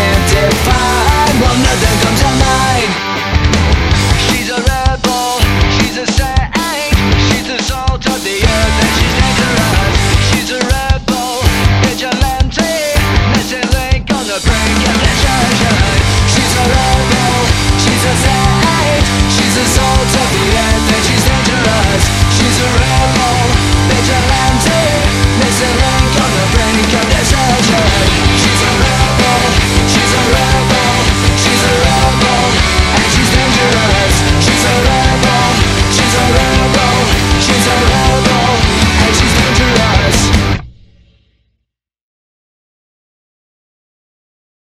can't define Well, nothing comes